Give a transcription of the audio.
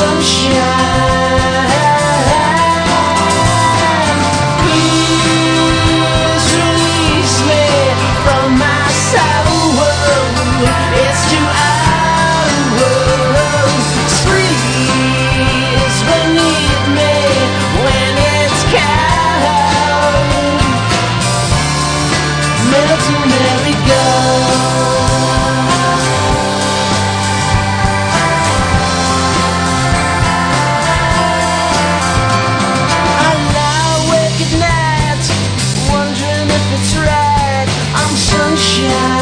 sunshine. yeah.